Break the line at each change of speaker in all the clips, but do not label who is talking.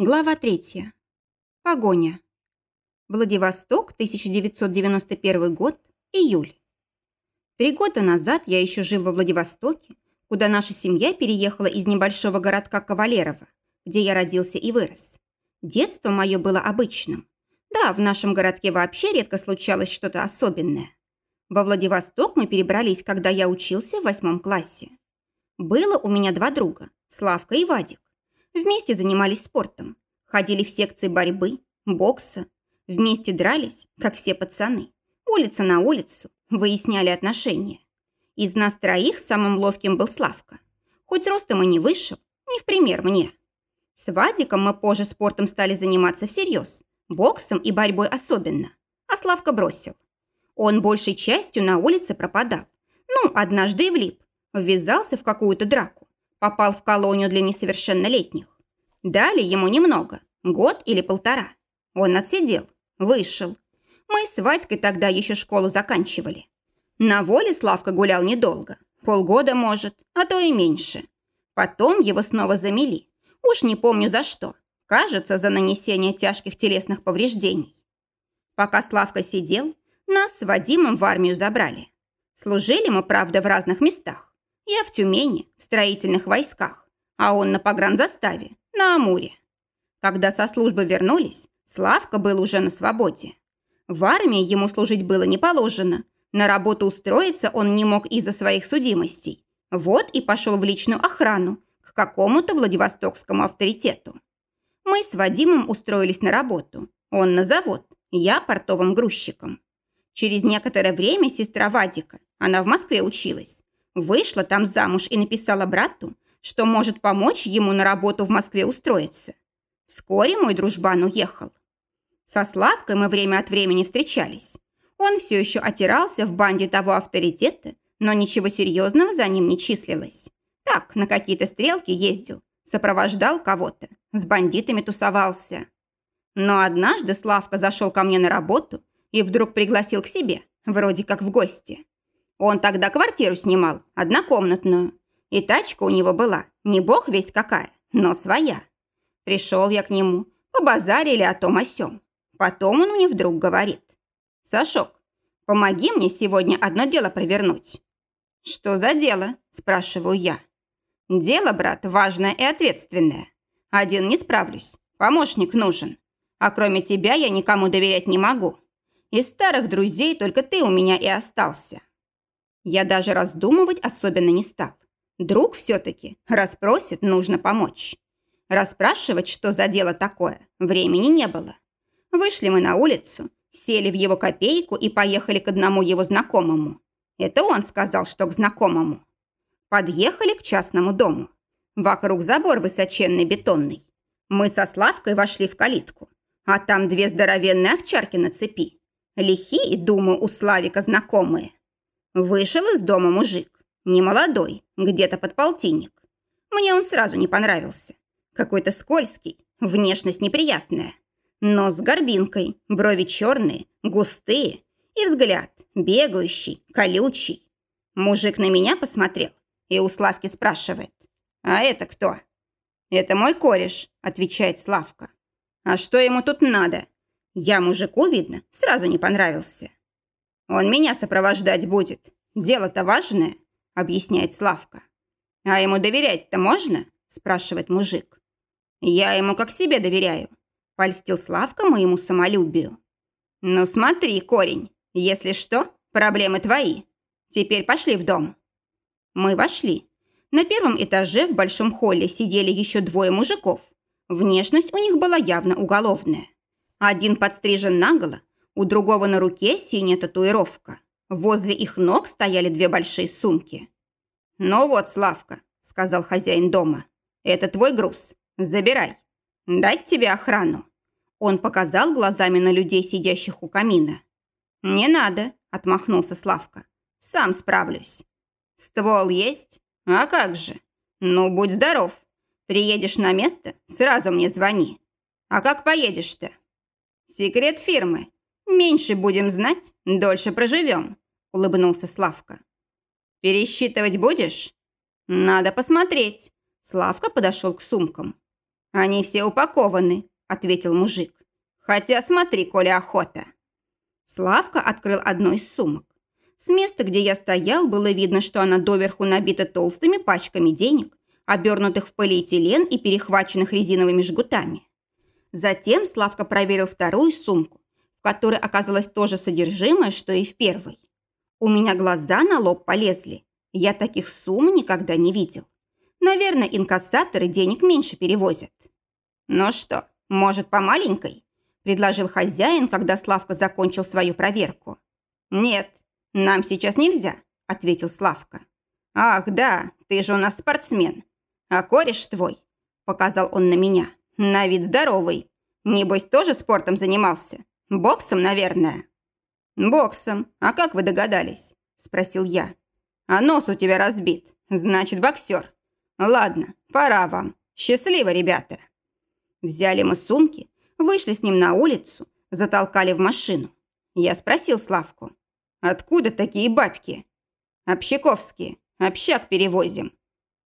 Глава третья. Погоня. Владивосток, 1991 год, июль. Три года назад я еще жил во Владивостоке, куда наша семья переехала из небольшого городка Кавалерово, где я родился и вырос. Детство мое было обычным. Да, в нашем городке вообще редко случалось что-то особенное. Во Владивосток мы перебрались, когда я учился в восьмом классе. Было у меня два друга, Славка и Вадик. Вместе занимались спортом. Ходили в секции борьбы, бокса. Вместе дрались, как все пацаны. Улица на улицу. Выясняли отношения. Из нас троих самым ловким был Славка. Хоть ростом и не вышел, не в пример мне. С Вадиком мы позже спортом стали заниматься всерьез. Боксом и борьбой особенно. А Славка бросил. Он большей частью на улице пропадал. Ну, однажды и влип. Ввязался в какую-то драку. Попал в колонию для несовершеннолетних. Дали ему немного, год или полтора. Он отсидел, вышел. Мы с Вадькой тогда еще школу заканчивали. На воле Славка гулял недолго, полгода может, а то и меньше. Потом его снова замели. Уж не помню за что. Кажется, за нанесение тяжких телесных повреждений. Пока Славка сидел, нас с Вадимом в армию забрали. Служили мы, правда, в разных местах. Я в Тюмени, в строительных войсках, а он на погранзаставе, на Амуре. Когда со службы вернулись, Славка был уже на свободе. В армии ему служить было не положено. На работу устроиться он не мог из-за своих судимостей. Вот и пошел в личную охрану к какому-то Владивостокскому авторитету. Мы с Вадимом устроились на работу. Он на завод, я портовым грузчиком. Через некоторое время сестра Вадика, она в Москве училась, Вышла там замуж и написала брату, что может помочь ему на работу в Москве устроиться. Вскоре мой дружбан уехал. Со Славкой мы время от времени встречались. Он все еще отирался в банде того авторитета, но ничего серьезного за ним не числилось. Так, на какие-то стрелки ездил, сопровождал кого-то, с бандитами тусовался. Но однажды Славка зашел ко мне на работу и вдруг пригласил к себе, вроде как в гости. Он тогда квартиру снимал, однокомнатную. И тачка у него была, не бог весь какая, но своя. Пришел я к нему, побазарили о том о сём. Потом он мне вдруг говорит. «Сашок, помоги мне сегодня одно дело провернуть». «Что за дело?» – спрашиваю я. «Дело, брат, важное и ответственное. Один не справлюсь, помощник нужен. А кроме тебя я никому доверять не могу. Из старых друзей только ты у меня и остался. Я даже раздумывать особенно не стал. Друг все-таки, расспросит, нужно помочь. Расспрашивать, что за дело такое, времени не было. Вышли мы на улицу, сели в его копейку и поехали к одному его знакомому. Это он сказал, что к знакомому. Подъехали к частному дому. Вокруг забор высоченный бетонный. Мы со Славкой вошли в калитку. А там две здоровенные овчарки на цепи. Лихие, думаю, у Славика знакомые. Вышел из дома мужик. Не молодой, где-то под полтинник. Мне он сразу не понравился. Какой-то скользкий, внешность неприятная. Нос с горбинкой, брови черные, густые и взгляд бегающий, колючий. Мужик на меня посмотрел и у Славки спрашивает. «А это кто?» «Это мой кореш», – отвечает Славка. «А что ему тут надо?» Я мужику, видно, сразу не понравился. «Он меня сопровождать будет. Дело-то важное», — объясняет Славка. «А ему доверять-то можно?» — спрашивает мужик. «Я ему как себе доверяю», — польстил Славка моему самолюбию. «Ну смотри, корень, если что, проблемы твои. Теперь пошли в дом». Мы вошли. На первом этаже в большом холле сидели еще двое мужиков. Внешность у них была явно уголовная. Один подстрижен наголо, у другого на руке синяя татуировка. Возле их ног стояли две большие сумки. «Ну вот, Славка», — сказал хозяин дома, — «это твой груз. Забирай. Дать тебе охрану». Он показал глазами на людей, сидящих у камина. «Не надо», — отмахнулся Славка. «Сам справлюсь». «Ствол есть? А как же? Ну, будь здоров. Приедешь на место, сразу мне звони. А как поедешь-то?» «Секрет фирмы. «Меньше будем знать, дольше проживем», – улыбнулся Славка. «Пересчитывать будешь?» «Надо посмотреть». Славка подошел к сумкам. Они все упакованы, ответил мужик. Хотя смотри, коли охота. Славка открыл одну из сумок. С места, где я стоял, было видно, что она доверху набита толстыми пачками денег, обернутых в полиэтилен и перехваченных резиновыми жгутами. Затем Славка проверил вторую сумку, в которой оказалось то же содержимое, что и в первой. У меня глаза на лоб полезли. Я таких сумм никогда не видел. Наверное, инкассаторы денег меньше перевозят. «Ну что, может, по маленькой?» – предложил хозяин, когда Славка закончил свою проверку. «Нет, нам сейчас нельзя», – ответил Славка. «Ах, да, ты же у нас спортсмен. А кореш твой?» – показал он на меня. «На вид здоровый. Небось, тоже спортом занимался? Боксом, наверное?» «Боксом. А как вы догадались?» – спросил я. «А нос у тебя разбит. Значит, боксер. Ладно, пора вам. Счастливо, ребята!» Взяли мы сумки, вышли с ним на улицу, затолкали в машину. Я спросил Славку. «Откуда такие бабки?» «Общаковские. Общак перевозим».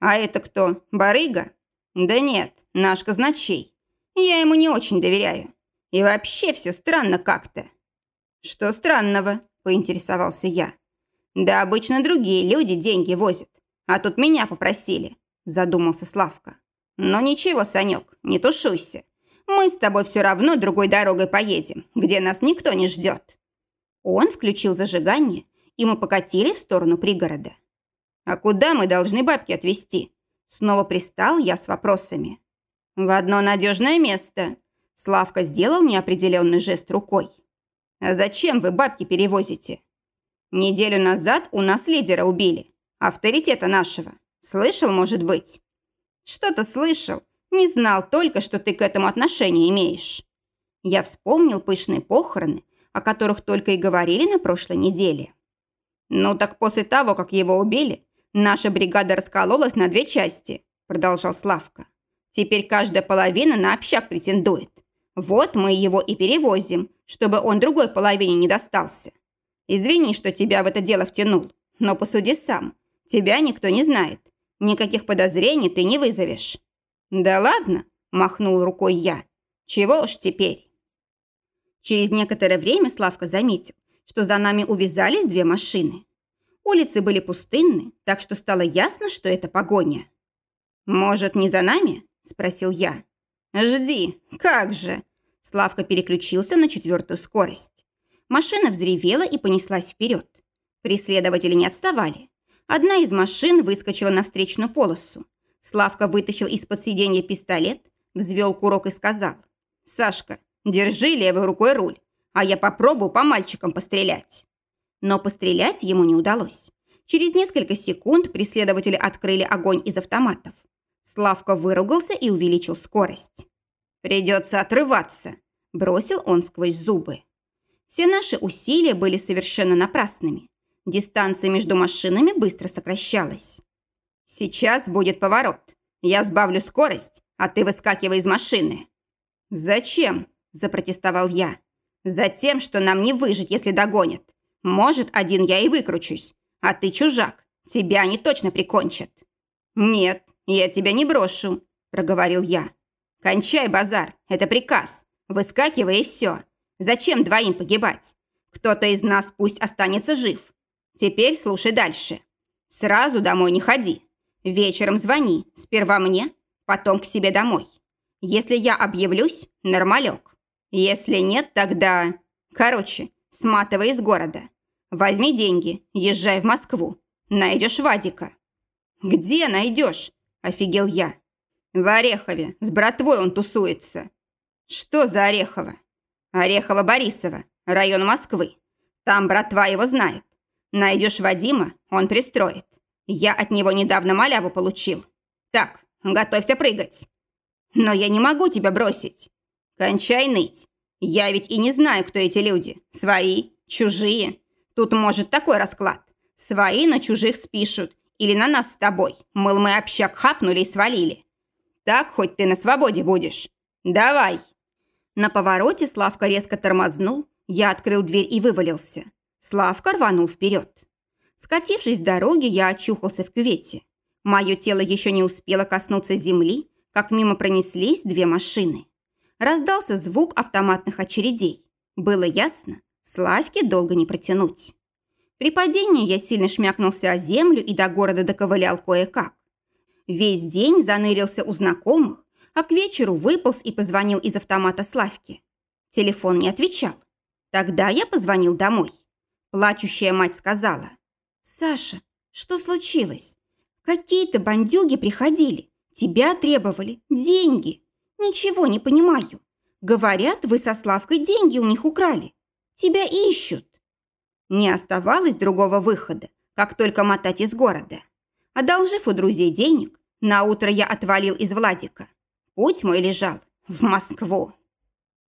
«А это кто? Барыга?» «Да нет, наш казначей. Я ему не очень доверяю. И вообще все странно как-то». «Что странного?» – поинтересовался я. «Да обычно другие люди деньги возят. А тут меня попросили задумался Славка. «Но ничего, Санек, не тушуйся. Мы с тобой все равно другой дорогой поедем, где нас никто не ждет». Он включил зажигание, и мы покатили в сторону пригорода. «А куда мы должны бабки отвезти?» Снова пристал я с вопросами. «В одно надежное место». Славка сделал неопределенный жест рукой. «А зачем вы бабки перевозите?» «Неделю назад у нас лидера убили, авторитета нашего. Слышал, может быть? Что-то слышал. Не знал только, что ты к этому отношение имеешь. Я вспомнил пышные похороны, о которых только и говорили на прошлой неделе. Ну так после того, как его убили, наша бригада раскололась на две части, продолжал Славка. Теперь каждая половина на общак претендует. Вот мы его и перевозим, чтобы он другой половине не достался. Извини, что тебя в это дело втянул, но посуди сам. Тебя никто не знает. Никаких подозрений ты не вызовешь». «Да ладно», – махнул рукой я. «Чего уж теперь?» Через некоторое время Славка заметил, что за нами увязались две машины. Улицы были пустынны, так что стало ясно, что это погоня. «Может, не за нами?» – спросил я. «Жди, как же!» Славка переключился на четвертую скорость. Машина взревела и понеслась вперед. Преследователи не отставали. Одна из машин выскочила на встречную полосу. Славка вытащил из-под сиденья пистолет, взвел курок и сказал. «Сашка, держи левой рукой руль, а я попробую по мальчикам пострелять». Но пострелять ему не удалось. Через несколько секунд преследователи открыли огонь из автоматов. Славка выругался и увеличил скорость. «Придется отрываться», – бросил он сквозь зубы. Все наши усилия были совершенно напрасными. Дистанция между машинами быстро сокращалась. «Сейчас будет поворот. Я сбавлю скорость, а ты выскакивай из машины». «Зачем?» – запротестовал я. «Затем, что нам не выжить, если догонят. Может, один я и выкручусь. А ты чужак. Тебя они точно прикончат». «Нет, я тебя не брошу», – проговорил я. «Кончай базар, это приказ. Выскакивай и все. Зачем двоим погибать? Кто-то из нас пусть останется жив. Теперь слушай дальше. Сразу домой не ходи. Вечером звони. Сперва мне, потом к себе домой. Если я объявлюсь, нормалек. Если нет, тогда... Короче, сматывай из города. Возьми деньги, езжай в Москву. Найдешь Вадика. Где найдешь? Офигел я. В Орехове. С братвой он тусуется. Что за Орехово? Орехово-Борисово. Район Москвы. Там братва его знает. Найдешь Вадима, он пристроит. Я от него недавно маляву получил. Так, готовься прыгать. Но я не могу тебя бросить. Кончай ныть. Я ведь и не знаю, кто эти люди. Свои, чужие. Тут может такой расклад. Свои на чужих спишут. Или на нас с тобой. Мыл мы общак хапнули и свалили. Так хоть ты на свободе будешь. Давай. На повороте Славка резко тормознул. Я открыл дверь и вывалился. Славка рванул вперед. Скатившись с дороги, я очухался в кювете. Мое тело еще не успело коснуться земли, как мимо пронеслись две машины. Раздался звук автоматных очередей. Было ясно, Славьке долго не протянуть. При падении я сильно шмякнулся о землю и до города доковылял кое-как. Весь день занырился у знакомых, а к вечеру выполз и позвонил из автомата Славке. Телефон не отвечал. Тогда я позвонил домой. Плачущая мать сказала. «Саша, что случилось? Какие-то бандюги приходили, тебя требовали, деньги. Ничего не понимаю. Говорят, вы со Славкой деньги у них украли. Тебя ищут». Не оставалось другого выхода, как только мотать из города. Одолжив у друзей денег, на утро я отвалил из Владика. Путь мой лежал в Москву.